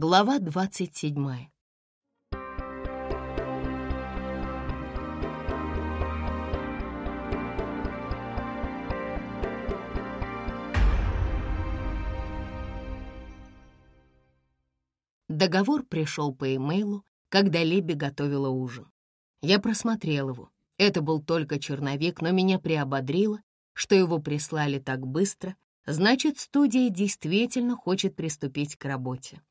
Глава двадцать седьмая. Договор пришел по имейлу, когда Либи готовила ужин. Я просмотрел его. Это был только черновик, но меня приободрило, что его прислали так быстро, значит, студия действительно хочет приступить к работе.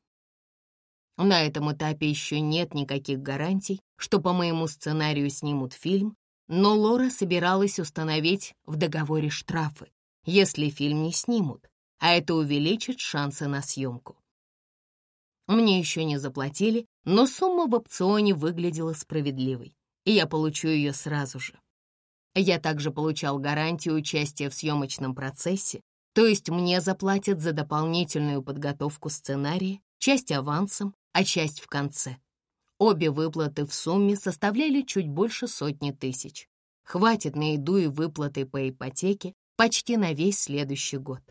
На этом этапе еще нет никаких гарантий, что по моему сценарию снимут фильм, но Лора собиралась установить в договоре штрафы, если фильм не снимут, а это увеличит шансы на съемку. Мне еще не заплатили, но сумма в опционе выглядела справедливой, и я получу ее сразу же. Я также получал гарантию участия в съемочном процессе, то есть мне заплатят за дополнительную подготовку сценария, часть авансом, а часть в конце. Обе выплаты в сумме составляли чуть больше сотни тысяч. Хватит на еду и выплаты по ипотеке почти на весь следующий год.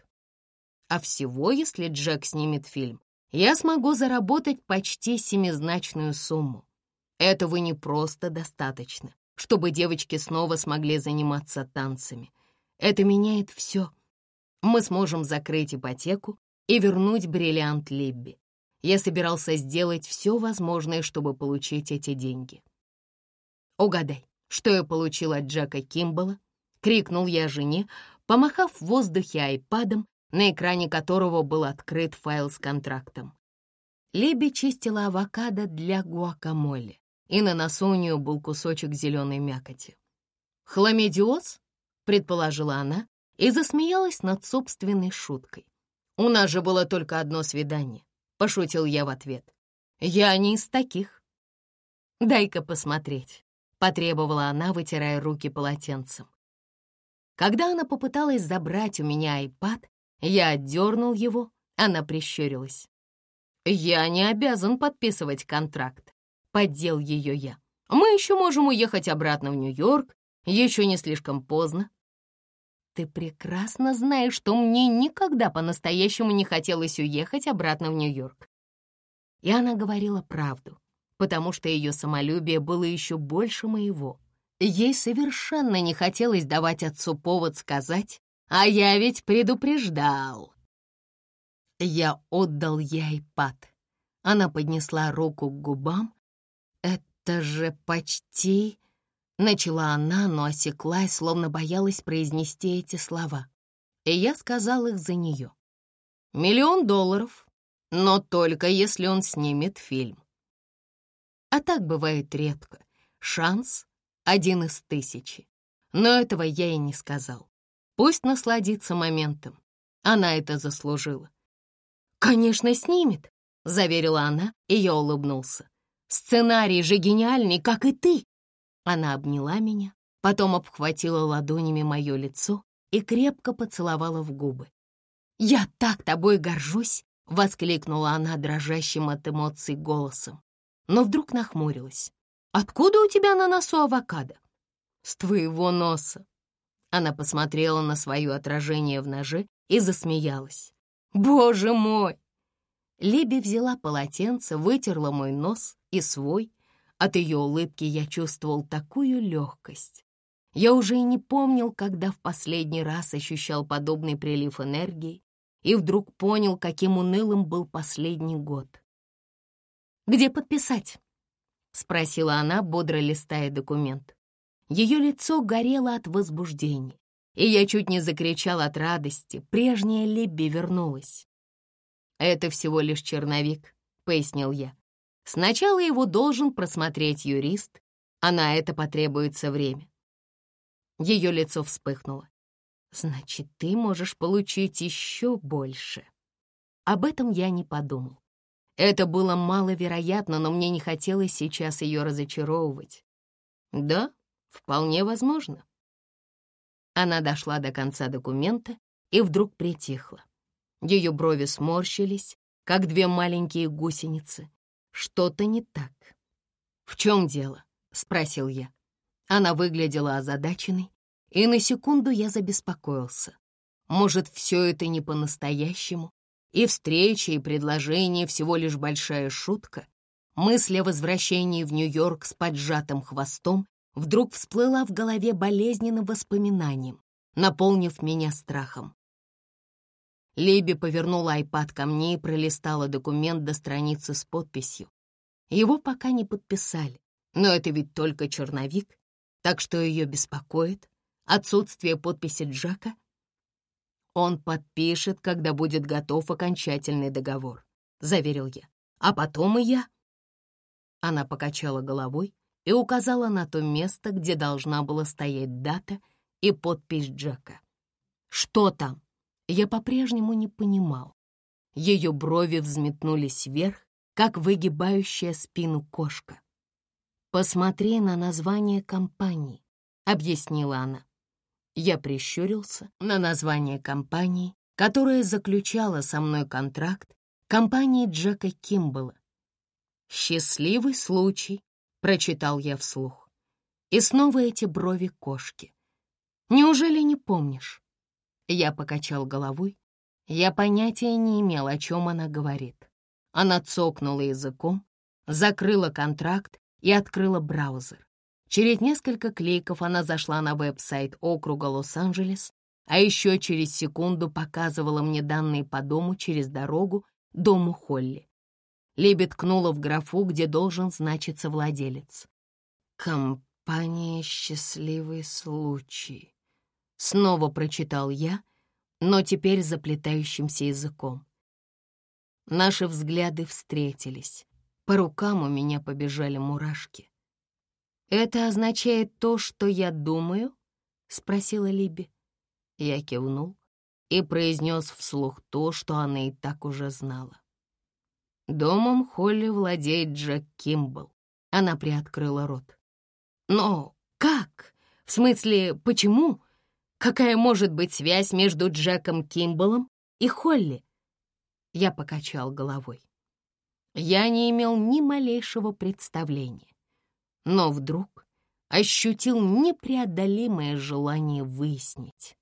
А всего, если Джек снимет фильм, я смогу заработать почти семизначную сумму. Этого не просто достаточно, чтобы девочки снова смогли заниматься танцами. Это меняет все. Мы сможем закрыть ипотеку и вернуть бриллиант Либби. Я собирался сделать все возможное, чтобы получить эти деньги. «Угадай, что я получил от Джека Кимбала?» — крикнул я жене, помахав в воздухе айпадом на экране которого был открыт файл с контрактом. Либи чистила авокадо для гуакамоле, и на носу у нее был кусочек зеленой мякоти. «Хламидиоз?» — предположила она и засмеялась над собственной шуткой. «У нас же было только одно свидание», — пошутил я в ответ. «Я не из таких». «Дай-ка посмотреть», — потребовала она, вытирая руки полотенцем. Когда она попыталась забрать у меня айпад, я отдернул его, она прищурилась. «Я не обязан подписывать контракт», — поддел ее я. «Мы еще можем уехать обратно в Нью-Йорк, еще не слишком поздно». «Ты прекрасно знаешь, что мне никогда по-настоящему не хотелось уехать обратно в Нью-Йорк». И она говорила правду, потому что ее самолюбие было еще больше моего. Ей совершенно не хотелось давать отцу повод сказать, а я ведь предупреждал. Я отдал ей пад. Она поднесла руку к губам. Это же почти... Начала она, но осеклась, словно боялась произнести эти слова. И я сказал их за нее. Миллион долларов, но только если он снимет фильм. А так бывает редко. Шанс один из тысячи. Но этого я и не сказал. Пусть насладится моментом. Она это заслужила. «Конечно, снимет», — заверила она, и я улыбнулся. «Сценарий же гениальный, как и ты!» Она обняла меня, потом обхватила ладонями мое лицо и крепко поцеловала в губы. «Я так тобой горжусь!» — воскликнула она дрожащим от эмоций голосом. Но вдруг нахмурилась. «Откуда у тебя на носу авокадо?» «С твоего носа», она посмотрела на свое отражение в ноже и засмеялась. «Боже мой!» Либи взяла полотенце, вытерла мой нос и свой. От ее улыбки я чувствовал такую легкость. Я уже и не помнил, когда в последний раз ощущал подобный прилив энергии, и вдруг понял, каким унылым был последний год. «Где подписать?» — спросила она, бодро листая документ. Ее лицо горело от возбуждения, и я чуть не закричал от радости. Прежняя Либби вернулась. «Это всего лишь черновик», — пояснил я. «Сначала его должен просмотреть юрист, а на это потребуется время». Ее лицо вспыхнуло. «Значит, ты можешь получить еще больше». Об этом я не подумал. Это было маловероятно, но мне не хотелось сейчас ее разочаровывать. «Да, Вполне возможно. Она дошла до конца документа и вдруг притихла. Ее брови сморщились, как две маленькие гусеницы. Что-то не так. «В чем дело?» — спросил я. Она выглядела озадаченной, и на секунду я забеспокоился. Может, все это не по-настоящему, и встречи, и предложения всего лишь большая шутка, мысль о возвращении в Нью-Йорк с поджатым хвостом вдруг всплыла в голове болезненным воспоминанием, наполнив меня страхом. Либи повернула айпад ко мне и пролистала документ до страницы с подписью. Его пока не подписали, но это ведь только черновик, так что ее беспокоит отсутствие подписи Джака. Он подпишет, когда будет готов окончательный договор, заверил я. А потом и я. Она покачала головой и указала на то место, где должна была стоять дата и подпись Джека. «Что там?» Я по-прежнему не понимал. Ее брови взметнулись вверх, как выгибающая спину кошка. «Посмотри на название компании», — объяснила она. Я прищурился на название компании, которая заключала со мной контракт, компании Джека Кимбала. «Счастливый случай», — прочитал я вслух. И снова эти брови кошки. «Неужели не помнишь?» Я покачал головой. Я понятия не имел, о чем она говорит. Она цокнула языком, закрыла контракт и открыла браузер. Через несколько кликов она зашла на веб-сайт округа Лос-Анджелес, а еще через секунду показывала мне данные по дому через дорогу дому Холли. Либи ткнула в графу, где должен значиться владелец. «Компания «Счастливый случай». Снова прочитал я, но теперь заплетающимся языком. Наши взгляды встретились. По рукам у меня побежали мурашки. «Это означает то, что я думаю?» — спросила Либи. Я кивнул и произнес вслух то, что она и так уже знала. Домом Холли владеет Джек Кимбл. Она приоткрыла рот. «Но как? В смысле, почему?» Какая может быть связь между Джеком Кимбалом и Холли? Я покачал головой. Я не имел ни малейшего представления, но вдруг ощутил непреодолимое желание выяснить.